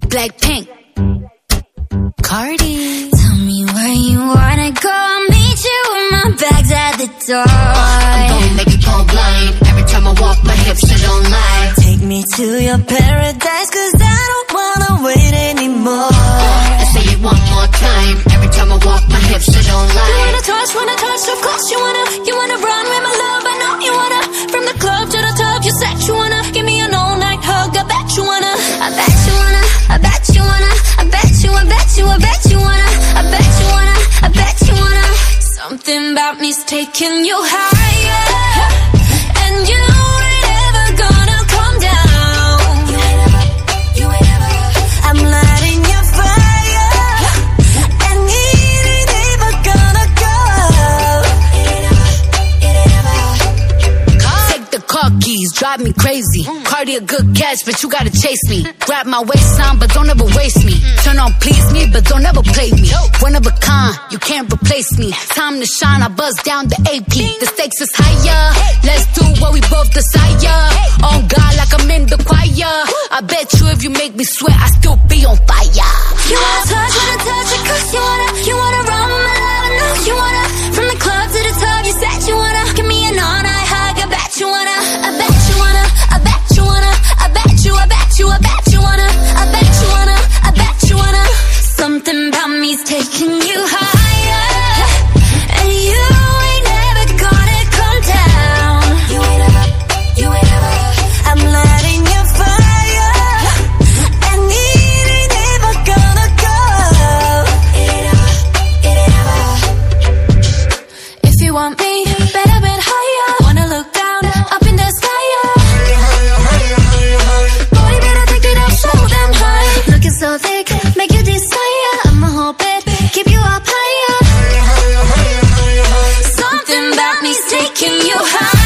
Blackpink. Cardi. Tell me where you wanna go. I'll meet you with my bags at the door. I'm gonna make you go blind. Every time I walk, my hips they don't lie. Take me to your paradise, cause I don't wanna wait anymore. Taking you higher drive me crazy. Cardi a good catch, but you gotta chase me. Grab my waistline, but don't ever waste me. Turn on please me, but don't ever play me. One of a kind, you can't replace me. Time to shine, I buzz down the AP. The stakes is higher. Let's do what we both desire. On God, like I'm in the choir. I bet you if you make me sweat, I still be on fire. You wanna touch, wanna touch it, cause you wanna, you higher. Taking you high.